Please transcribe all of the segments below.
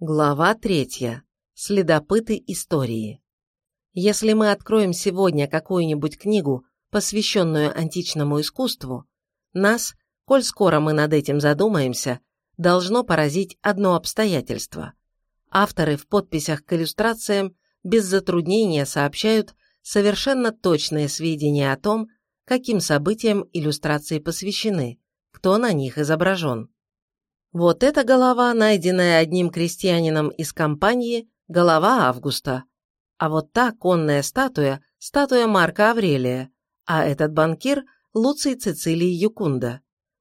Глава третья. Следопыты истории. Если мы откроем сегодня какую-нибудь книгу, посвященную античному искусству, нас, коль скоро мы над этим задумаемся, должно поразить одно обстоятельство. Авторы в подписях к иллюстрациям без затруднения сообщают совершенно точные сведения о том, каким событиям иллюстрации посвящены, кто на них изображен. Вот эта голова, найденная одним крестьянином из компании, голова Августа. А вот та конная статуя – статуя Марка Аврелия, а этот банкир – Луций Цицилий Юкунда.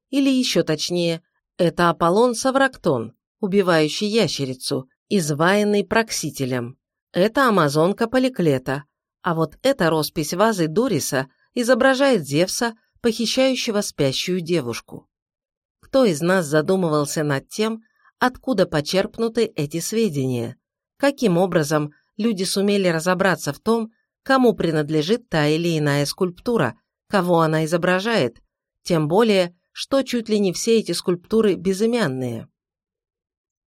Или еще точнее, это Аполлон Саврактон, убивающий ящерицу, изваянный проксителем. Это амазонка Поликлета, а вот эта роспись вазы Дуриса изображает Зевса, похищающего спящую девушку кто из нас задумывался над тем, откуда почерпнуты эти сведения, каким образом люди сумели разобраться в том, кому принадлежит та или иная скульптура, кого она изображает, тем более, что чуть ли не все эти скульптуры безымянные.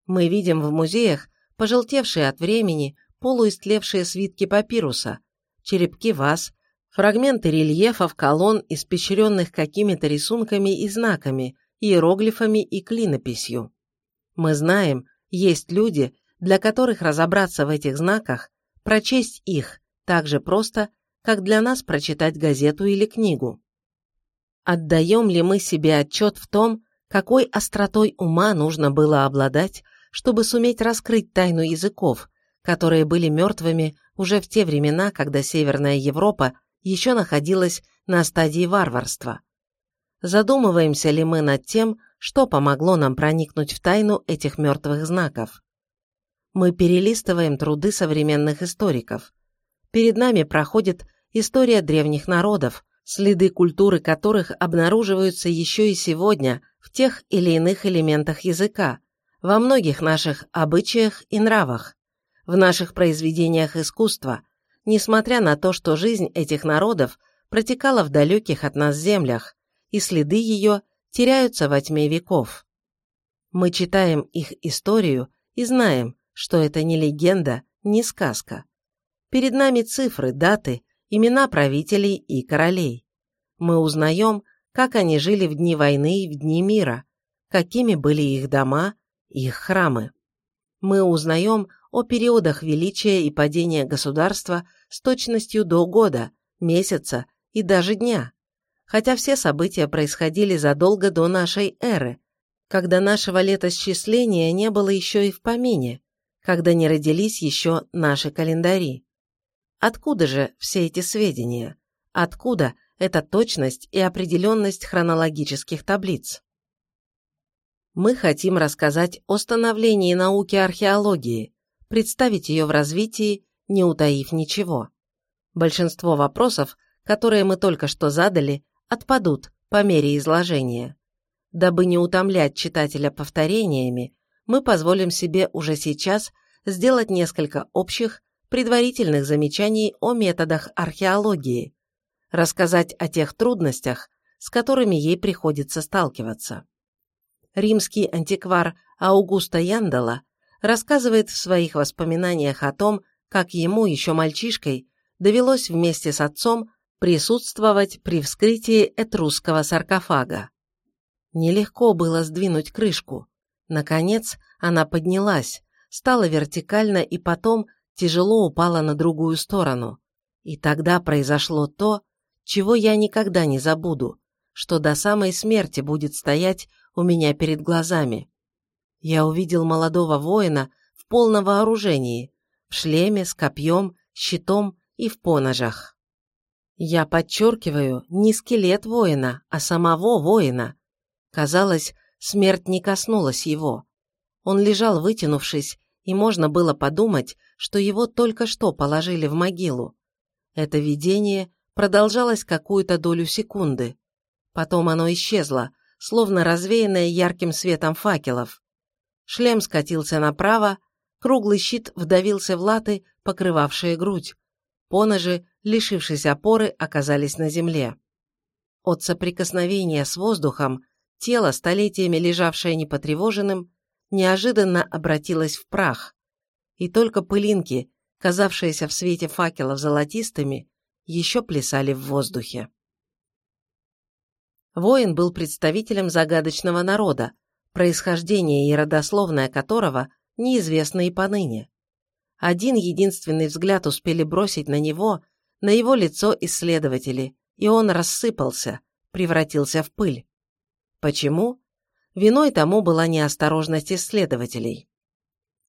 Мы видим в музеях пожелтевшие от времени, полуистлевшие свитки папируса, черепки ваз, фрагменты рельефов колонн, испещренных какими-то рисунками и знаками, иероглифами и клинописью. Мы знаем, есть люди, для которых разобраться в этих знаках, прочесть их так же просто, как для нас прочитать газету или книгу. Отдаем ли мы себе отчет в том, какой остротой ума нужно было обладать, чтобы суметь раскрыть тайну языков, которые были мертвыми уже в те времена, когда Северная Европа еще находилась на стадии варварства? Задумываемся ли мы над тем, что помогло нам проникнуть в тайну этих мертвых знаков. Мы перелистываем труды современных историков. Перед нами проходит история древних народов, следы культуры которых обнаруживаются еще и сегодня в тех или иных элементах языка, во многих наших обычаях и нравах, в наших произведениях искусства, несмотря на то, что жизнь этих народов протекала в далеких от нас землях, и следы ее теряются во тьме веков. Мы читаем их историю и знаем, что это не легенда, не сказка. Перед нами цифры, даты, имена правителей и королей. Мы узнаем, как они жили в дни войны и в дни мира, какими были их дома, их храмы. Мы узнаем о периодах величия и падения государства с точностью до года, месяца и даже дня хотя все события происходили задолго до нашей эры, когда нашего летосчисления не было еще и в помине, когда не родились еще наши календари. Откуда же все эти сведения? Откуда эта точность и определенность хронологических таблиц? Мы хотим рассказать о становлении науки археологии, представить ее в развитии, не утаив ничего. Большинство вопросов, которые мы только что задали, отпадут по мере изложения. Дабы не утомлять читателя повторениями, мы позволим себе уже сейчас сделать несколько общих, предварительных замечаний о методах археологии, рассказать о тех трудностях, с которыми ей приходится сталкиваться. Римский антиквар Аугуста Яндала рассказывает в своих воспоминаниях о том, как ему, еще мальчишкой, довелось вместе с отцом присутствовать при вскрытии этрусского саркофага. Нелегко было сдвинуть крышку. Наконец она поднялась, стала вертикально и потом тяжело упала на другую сторону. И тогда произошло то, чего я никогда не забуду, что до самой смерти будет стоять у меня перед глазами. Я увидел молодого воина в полном вооружении, в шлеме, с копьем, щитом и в поножах. Я подчеркиваю, не скелет воина, а самого воина. Казалось, смерть не коснулась его. Он лежал вытянувшись, и можно было подумать, что его только что положили в могилу. Это видение продолжалось какую-то долю секунды. Потом оно исчезло, словно развеянное ярким светом факелов. Шлем скатился направо, круглый щит вдавился в латы, покрывавшие грудь. Поножи, лишившись опоры, оказались на земле. От соприкосновения с воздухом тело, столетиями лежавшее непотревоженным, неожиданно обратилась в прах, и только пылинки, казавшиеся в свете факелов золотистыми, еще плясали в воздухе. Воин был представителем загадочного народа, происхождение и родословное которого неизвестны и поныне. Один единственный взгляд успели бросить на него, на его лицо исследователи, и он рассыпался, превратился в пыль. Почему? Виной тому была неосторожность исследователей.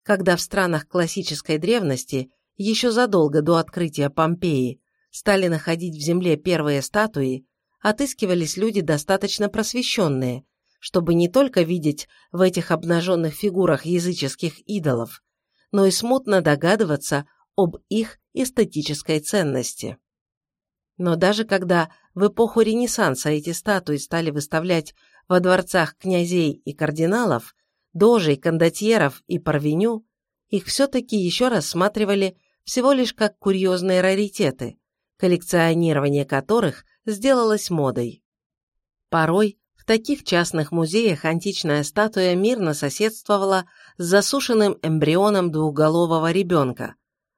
Когда в странах классической древности, еще задолго до открытия Помпеи, стали находить в земле первые статуи, отыскивались люди достаточно просвещенные, чтобы не только видеть в этих обнаженных фигурах языческих идолов, но и смутно догадываться об их эстетической ценности. Но даже когда в эпоху Ренессанса эти статуи стали выставлять во дворцах князей и кардиналов, дожей, кондотьеров и парвеню, их все-таки еще рассматривали всего лишь как курьезные раритеты, коллекционирование которых сделалось модой. Порой таких частных музеях античная статуя мирно соседствовала с засушенным эмбрионом двухголового ребенка.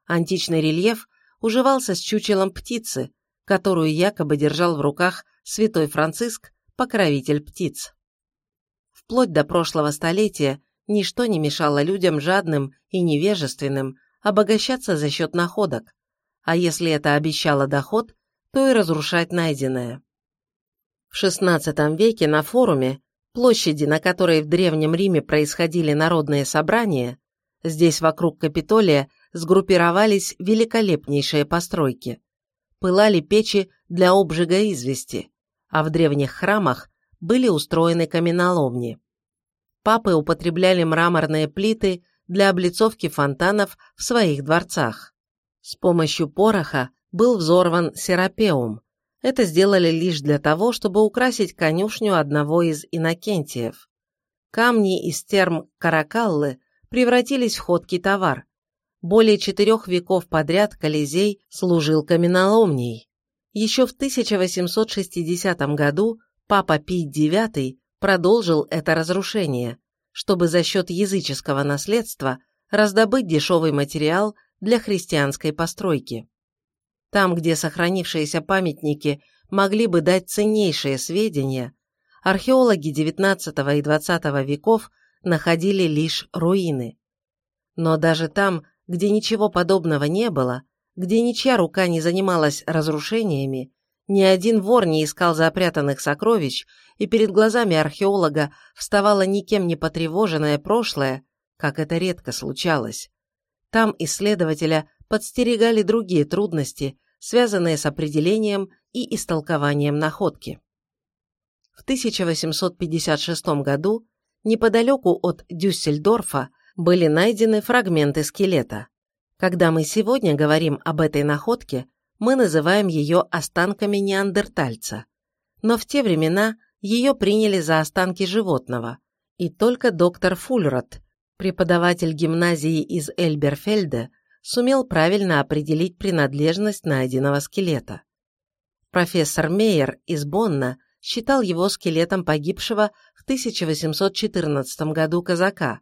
Античный рельеф уживался с чучелом птицы, которую якобы держал в руках святой Франциск, покровитель птиц. Вплоть до прошлого столетия ничто не мешало людям жадным и невежественным обогащаться за счет находок, а если это обещало доход, то и разрушать найденное. В XVI веке на форуме, площади, на которой в Древнем Риме происходили народные собрания, здесь вокруг Капитолия сгруппировались великолепнейшие постройки. Пылали печи для обжига извести, а в древних храмах были устроены каменоломни. Папы употребляли мраморные плиты для облицовки фонтанов в своих дворцах. С помощью пороха был взорван серапеум. Это сделали лишь для того, чтобы украсить конюшню одного из инокентиев. Камни из терм Каракаллы превратились в ходкий товар. Более четырех веков подряд Колизей служил каменоломней. Еще в 1860 году папа Пий IX продолжил это разрушение, чтобы за счет языческого наследства раздобыть дешевый материал для христианской постройки. Там, где сохранившиеся памятники могли бы дать ценнейшие сведения, археологи XIX и XX веков находили лишь руины. Но даже там, где ничего подобного не было, где ничья рука не занималась разрушениями, ни один вор не искал запрятанных сокровищ, и перед глазами археолога вставало никем не потревоженное прошлое, как это редко случалось. Там исследователя подстерегали другие трудности, связанные с определением и истолкованием находки. В 1856 году неподалеку от Дюссельдорфа были найдены фрагменты скелета. Когда мы сегодня говорим об этой находке, мы называем ее останками неандертальца. Но в те времена ее приняли за останки животного, и только доктор Фульрот преподаватель гимназии из Эльберфельда, сумел правильно определить принадлежность найденного скелета. Профессор Мейер из Бонна считал его скелетом погибшего в 1814 году казака.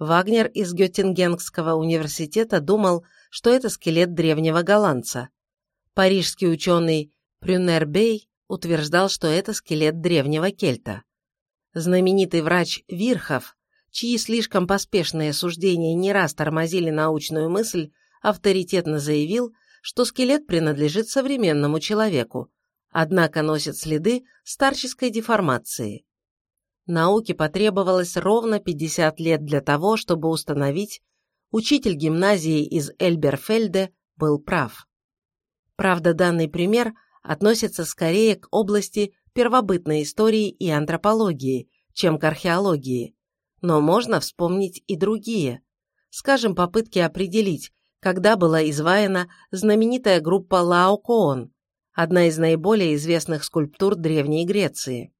Вагнер из Геттингенского университета думал, что это скелет древнего голландца. Парижский ученый Прюнер Бей утверждал, что это скелет древнего кельта. Знаменитый врач Вирхов чьи слишком поспешные суждения не раз тормозили научную мысль, авторитетно заявил, что скелет принадлежит современному человеку, однако носит следы старческой деформации. Науке потребовалось ровно 50 лет для того, чтобы установить, учитель гимназии из Эльберфельде был прав. Правда, данный пример относится скорее к области первобытной истории и антропологии, чем к археологии, но можно вспомнить и другие. Скажем, попытки определить, когда была изваяна знаменитая группа Лаокоон, одна из наиболее известных скульптур Древней Греции.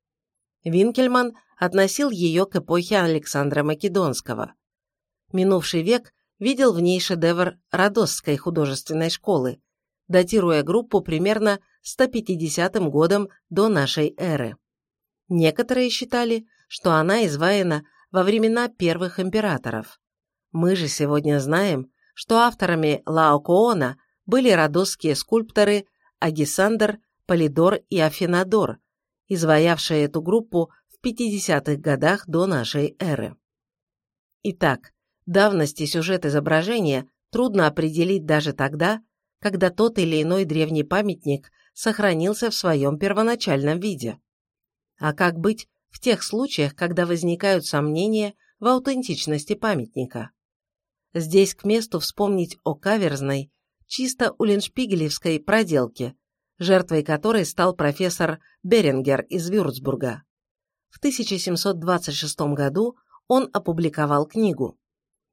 Винкельман относил ее к эпохе Александра Македонского. Минувший век видел в ней шедевр Родосской художественной школы, датируя группу примерно 150 годом до нашей эры. Некоторые считали, что она изваяна во времена первых императоров. Мы же сегодня знаем, что авторами Лаокоона были родосские скульпторы Агисандр, Полидор и Афинадор, изваявшие эту группу в 50-х годах до нашей эры. Итак, давность и сюжет изображения трудно определить даже тогда, когда тот или иной древний памятник сохранился в своем первоначальном виде. А как быть в тех случаях, когда возникают сомнения в аутентичности памятника? Здесь к месту вспомнить о каверзной, чисто уллиншпигелевской проделке, жертвой которой стал профессор Берингер из Вюрцбурга. В 1726 году он опубликовал книгу.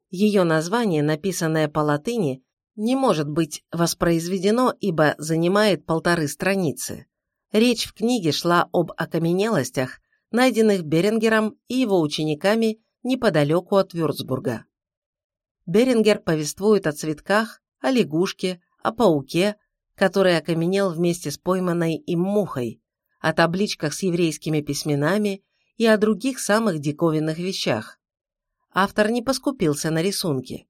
Ее название, написанное по латыни, не может быть воспроизведено, ибо занимает полторы страницы. Речь в книге шла об окаменелостях, найденных Берингером и его учениками неподалеку от Вюрцбурга. Берингер повествует о цветках, о лягушке, о пауке, который окаменел вместе с пойманной им мухой, о табличках с еврейскими письменами и о других самых диковинных вещах. Автор не поскупился на рисунки.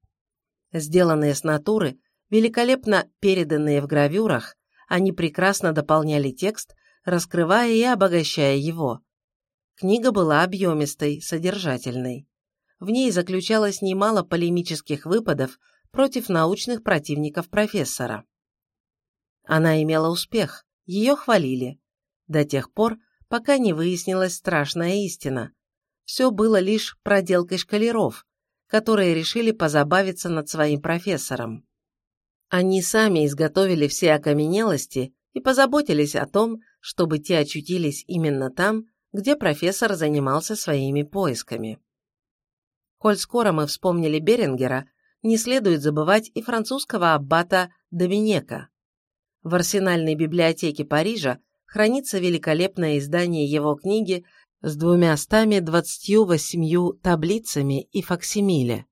Сделанные с натуры, великолепно переданные в гравюрах, они прекрасно дополняли текст, раскрывая и обогащая его. Книга была объемистой, содержательной. В ней заключалось немало полемических выпадов против научных противников профессора. Она имела успех, ее хвалили. До тех пор, пока не выяснилась страшная истина. Все было лишь проделкой шкалеров, которые решили позабавиться над своим профессором. Они сами изготовили все окаменелости и позаботились о том, чтобы те очутились именно там, где профессор занимался своими поисками. Коль скоро мы вспомнили Берингера, не следует забывать и французского аббата Доминека. В арсенальной библиотеке Парижа хранится великолепное издание его книги с двумястами двадцатью восемью таблицами и факсимиле.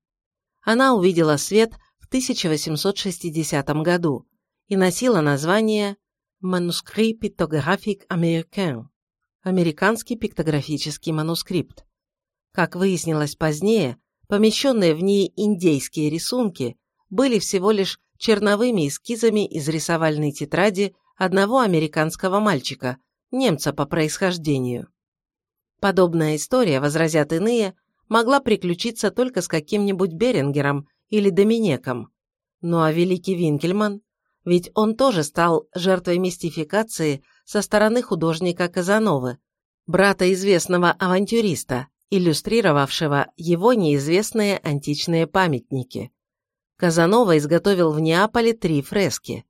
Она увидела свет в 1860 году и носила название «Manuscrit pictographique américain» – американский пиктографический манускрипт. Как выяснилось позднее, помещенные в ней индейские рисунки были всего лишь черновыми эскизами из рисовальной тетради одного американского мальчика, немца по происхождению. Подобная история, возразят иные, могла приключиться только с каким-нибудь Берингером или Доминеком. Ну а великий Винкельман? Ведь он тоже стал жертвой мистификации со стороны художника Казановы, брата известного авантюриста, иллюстрировавшего его неизвестные античные памятники. Казанова изготовил в Неаполе три фрески.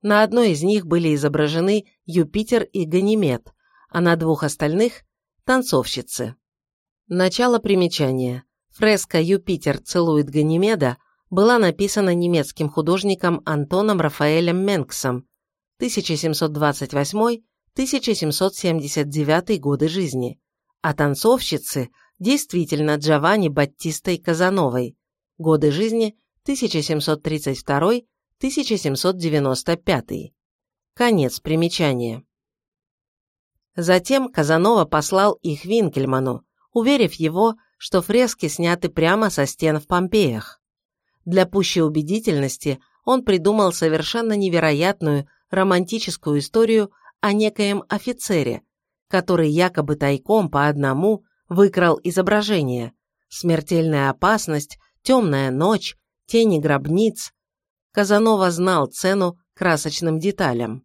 На одной из них были изображены Юпитер и Ганимед, а на двух остальных – танцовщицы. Начало примечания. Фреска «Юпитер целует Ганимеда» была написана немецким художником Антоном Рафаэлем Менксом 1728-1779 годы жизни, а танцовщицы действительно Джованни Баттистой Казановой, годы жизни 1732-1795. Конец примечания. Затем Казанова послал их Винкельману, уверив его, что фрески сняты прямо со стен в Помпеях. Для пущей убедительности он придумал совершенно невероятную романтическую историю о некоем офицере, который якобы тайком по одному выкрал изображение, смертельная опасность, темная ночь, тени гробниц. Казанова знал цену красочным деталям.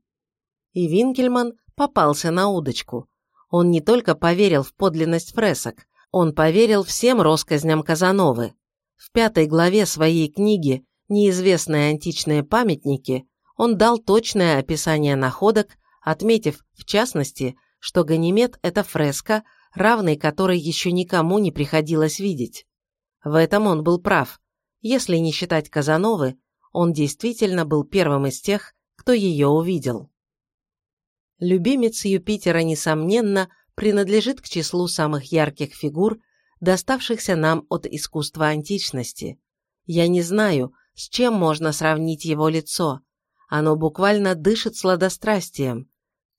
И Винкельман попался на удочку. Он не только поверил в подлинность фресок, он поверил всем россказням Казановы. В пятой главе своей книги «Неизвестные античные памятники» он дал точное описание находок, отметив, в частности, что Ганимед – это фреска, равной которой еще никому не приходилось видеть. В этом он был прав. Если не считать Казановы, он действительно был первым из тех, кто ее увидел. Любимец Юпитера, несомненно, принадлежит к числу самых ярких фигур, доставшихся нам от искусства античности. Я не знаю, с чем можно сравнить его лицо. Оно буквально дышит сладострастием.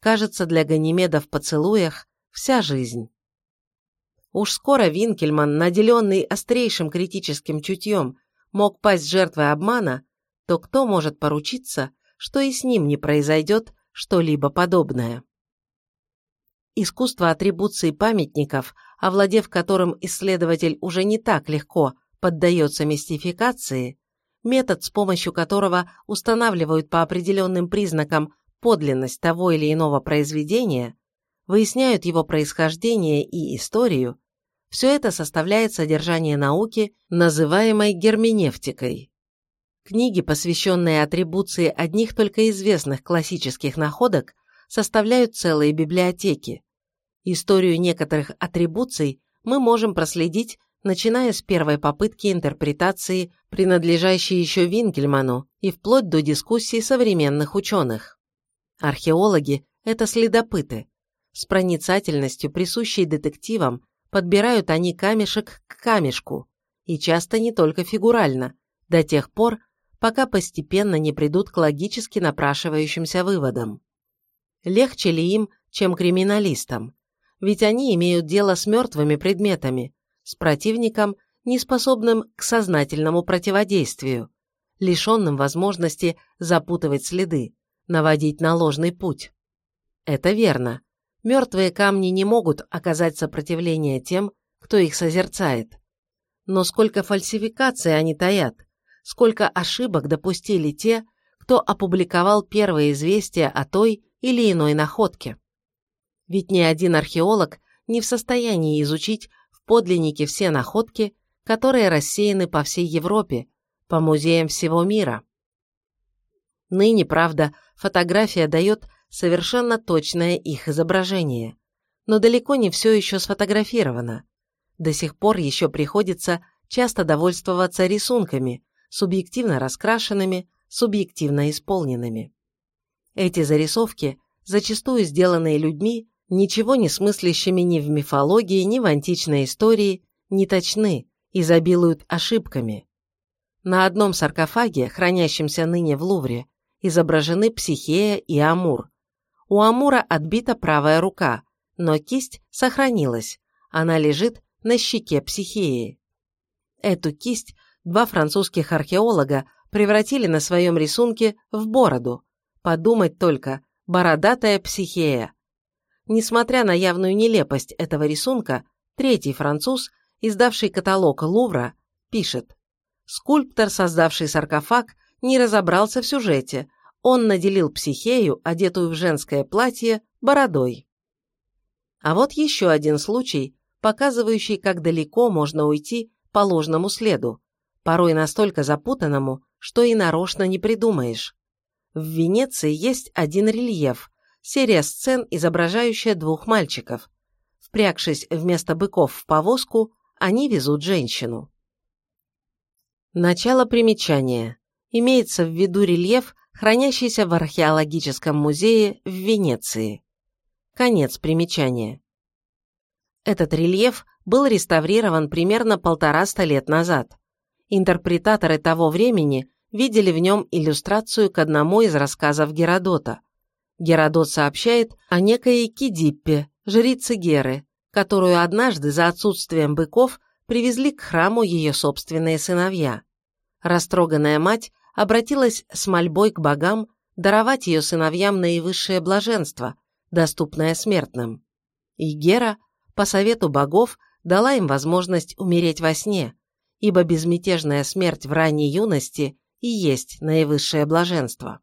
Кажется, для Ганимеда в поцелуях вся жизнь. Уж скоро Винкельман, наделенный острейшим критическим чутьем, мог пасть жертвой обмана, то кто может поручиться, что и с ним не произойдет что-либо подобное? Искусство атрибуции памятников, овладев которым исследователь уже не так легко поддается мистификации, метод, с помощью которого устанавливают по определенным признакам подлинность того или иного произведения, выясняют его происхождение и историю, все это составляет содержание науки, называемой герменевтикой. Книги, посвященные атрибуции одних только известных классических находок, составляют целые библиотеки. Историю некоторых атрибуций мы можем проследить, начиная с первой попытки интерпретации, принадлежащей еще Винкельману, и вплоть до дискуссий современных ученых. Археологи – это следопыты. С проницательностью, присущей детективам, подбирают они камешек к камешку, и часто не только фигурально, до тех пор, пока постепенно не придут к логически напрашивающимся выводам. Легче ли им, чем криминалистам? Ведь они имеют дело с мертвыми предметами, с противником, неспособным к сознательному противодействию, лишенным возможности запутывать следы, наводить на ложный путь. Это верно. Мертвые камни не могут оказать сопротивление тем, кто их созерцает. Но сколько фальсификаций они таят, сколько ошибок допустили те, кто опубликовал первые известия о той или иной находке. Ведь ни один археолог не в состоянии изучить в подлиннике все находки, которые рассеяны по всей Европе, по музеям всего мира. Ныне, правда, фотография дает совершенно точное их изображение, но далеко не все еще сфотографировано. До сих пор еще приходится часто довольствоваться рисунками, субъективно раскрашенными, субъективно исполненными. Эти зарисовки, зачастую сделанные людьми, ничего не смыслящими ни в мифологии, ни в античной истории, не точны, изобилуют ошибками. На одном саркофаге, хранящемся ныне в Лувре, изображены Психея и Амур. У Амура отбита правая рука, но кисть сохранилась, она лежит на щеке Психеи. Эту кисть Два французских археолога превратили на своем рисунке в бороду. Подумать только, бородатая психея. Несмотря на явную нелепость этого рисунка, третий француз, издавший каталог Лувра, пишет «Скульптор, создавший саркофаг, не разобрался в сюжете. Он наделил психею, одетую в женское платье, бородой». А вот еще один случай, показывающий, как далеко можно уйти по ложному следу порой настолько запутанному, что и нарочно не придумаешь. В Венеции есть один рельеф, серия сцен, изображающая двух мальчиков. Впрягшись вместо быков в повозку, они везут женщину. Начало примечания. Имеется в виду рельеф, хранящийся в археологическом музее в Венеции. Конец примечания. Этот рельеф был реставрирован примерно полтораста лет назад интерпретаторы того времени видели в нем иллюстрацию к одному из рассказов Геродота. Геродот сообщает о некой Кидиппе, жрице Геры, которую однажды за отсутствием быков привезли к храму ее собственные сыновья. Растроганная мать обратилась с мольбой к богам даровать ее сыновьям наивысшее блаженство, доступное смертным. И Гера, по совету богов, дала им возможность умереть во сне, ибо безмятежная смерть в ранней юности и есть наивысшее блаженство.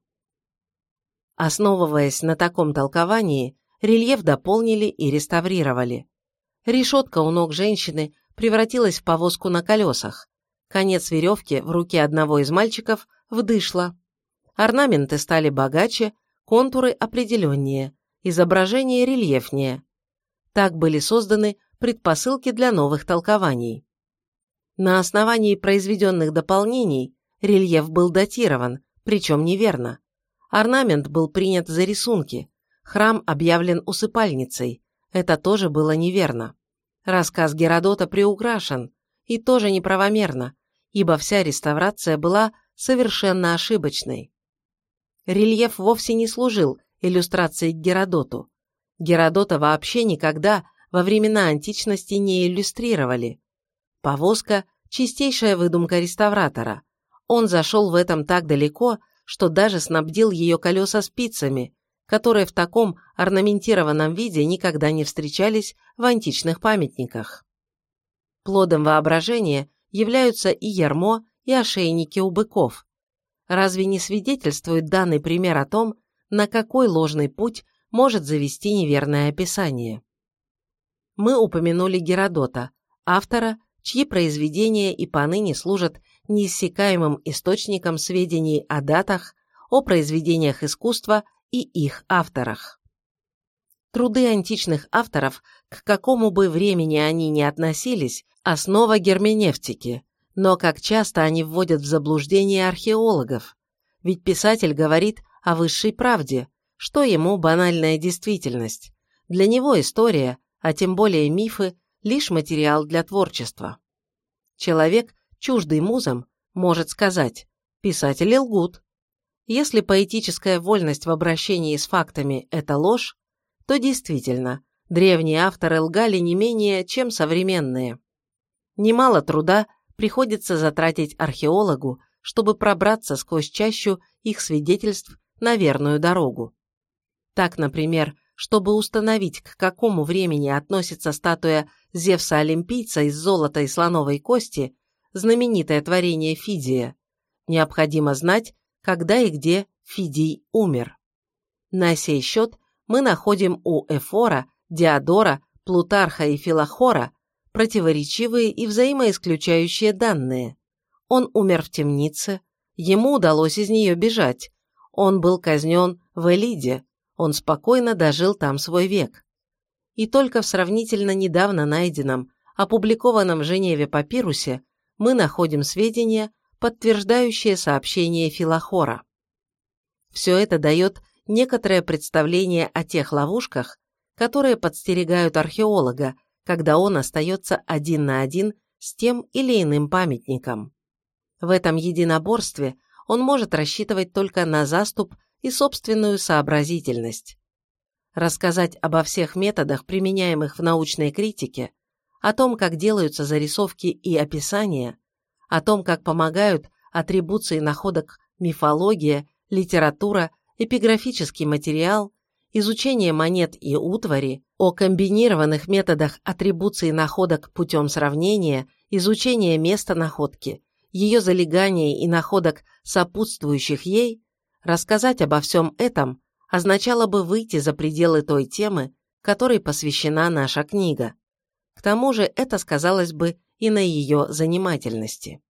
Основываясь на таком толковании, рельеф дополнили и реставрировали. Решетка у ног женщины превратилась в повозку на колесах. Конец веревки в руке одного из мальчиков вдышло. Орнаменты стали богаче, контуры определеннее, изображение рельефнее. Так были созданы предпосылки для новых толкований. На основании произведенных дополнений рельеф был датирован, причем неверно. Орнамент был принят за рисунки, храм объявлен усыпальницей, это тоже было неверно. Рассказ Геродота приукрашен, и тоже неправомерно, ибо вся реставрация была совершенно ошибочной. Рельеф вовсе не служил иллюстрацией к Геродоту. Геродота вообще никогда во времена античности не иллюстрировали. Повозка – чистейшая выдумка реставратора. Он зашел в этом так далеко, что даже снабдил ее колеса спицами, которые в таком орнаментированном виде никогда не встречались в античных памятниках. Плодом воображения являются и ярмо, и ошейники у быков. Разве не свидетельствует данный пример о том, на какой ложный путь может завести неверное описание? Мы упомянули Геродота, автора, чьи произведения и поныне служат неиссякаемым источником сведений о датах, о произведениях искусства и их авторах. Труды античных авторов, к какому бы времени они ни относились, основа герменевтики, но как часто они вводят в заблуждение археологов. Ведь писатель говорит о высшей правде, что ему банальная действительность. Для него история, а тем более мифы, лишь материал для творчества. Человек, чуждый музам, может сказать «писатели лгут». Если поэтическая вольность в обращении с фактами – это ложь, то действительно, древние авторы лгали не менее, чем современные. Немало труда приходится затратить археологу, чтобы пробраться сквозь чащу их свидетельств на верную дорогу. Так, например, чтобы установить, к какому времени относится статуя Зевса-Олимпийца из золота и слоновой кости, знаменитое творение Фидия, необходимо знать, когда и где Фидий умер. На сей счет мы находим у Эфора, Диодора, Плутарха и Филохора противоречивые и взаимоисключающие данные. Он умер в темнице, ему удалось из нее бежать, он был казнен в Элиде, он спокойно дожил там свой век. И только в сравнительно недавно найденном, опубликованном в Женеве папирусе мы находим сведения, подтверждающие сообщение Филохора. Все это дает некоторое представление о тех ловушках, которые подстерегают археолога, когда он остается один на один с тем или иным памятником. В этом единоборстве он может рассчитывать только на заступ и собственную сообразительность. Рассказать обо всех методах, применяемых в научной критике, о том, как делаются зарисовки и описания, о том, как помогают атрибуции находок мифология, литература, эпиграфический материал, изучение монет и утвари, о комбинированных методах атрибуции находок путем сравнения, изучения места находки, ее залегания и находок, сопутствующих ей, рассказать обо всем этом означало бы выйти за пределы той темы, которой посвящена наша книга. К тому же это сказалось бы и на ее занимательности.